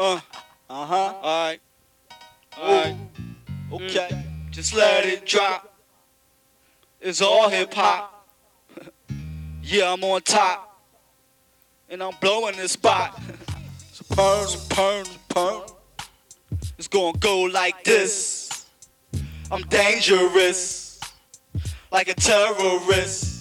Uh, Uh huh. alright. Alright. Okay. Just let it drop. It's all hip hop. yeah, I'm on top. And I'm blowing this spot. So perm, perm, perm. It's gonna go like this. I'm dangerous, like a terrorist.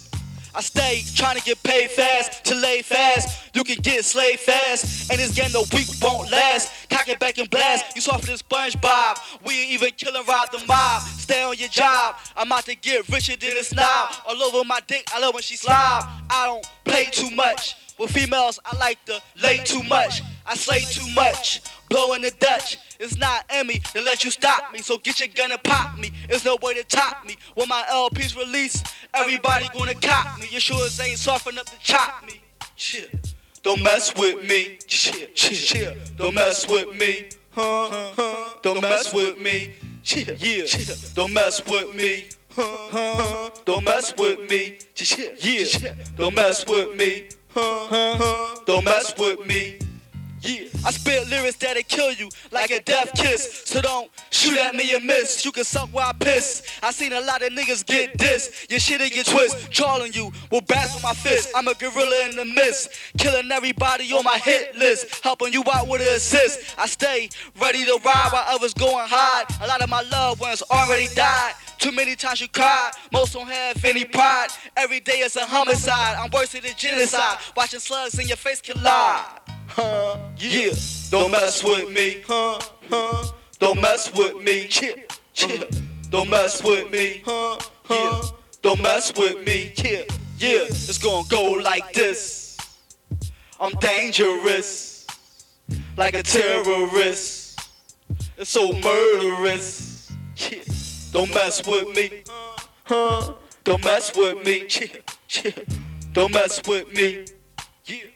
I stay trying to get paid fast, to lay fast. You can get slayed fast, and this game the week won't last. Cock it back and blast. You soft as SpongeBob. We ain't even killing rob the mob. Stay on your job. I'm out to get richer than a snob. All over my dick, I love when she slob. I don't play too much. With females, I like to lay too much. I slay too much. Blowing the Dutch. It's not Emmy to let you stop me. So get your gun and pop me. There's no way to top me. When my LP's release, everybody gonna cop me. You sure as ain't soft enough to chop me. Shit. Don't mess with me. Shit, shit. Don't mess with me. Huh, huh. Don't mess with me. Shit, yeah. Don't mess with me. Huh, huh. Don't mess with me. Shit, yeah. Don't mess with me. Huh, huh. Don't mess with me. Yeah, I spit lyrics that'll kill you like a death kiss. So don't shoot at me and miss. You can suck while I piss. I seen a lot of niggas get this. Your shit'll get twist. Trawling you will bash with my fist. I'm a gorilla in the mist. Killing everybody on my hit list. Helping you out with an assist. I stay ready to ride while others going hide. A lot of my loved ones already died. Too many times you cried, most don't have any pride. Every day is a homicide, I'm worse than genocide. Watching slugs in your face collide. Huh, yeah, don't mess with me. Huh, huh, don't mess with me. Chill, chill, don't mess with me. Huh, huh, don't mess with me. Yeah, yeah, it's gonna go like this. I'm dangerous, like a terrorist. It's so murderous. Yeah. Don't mess with me. Huh? Don't mess with me. Chill, chill. Don't mess with me. Yeah.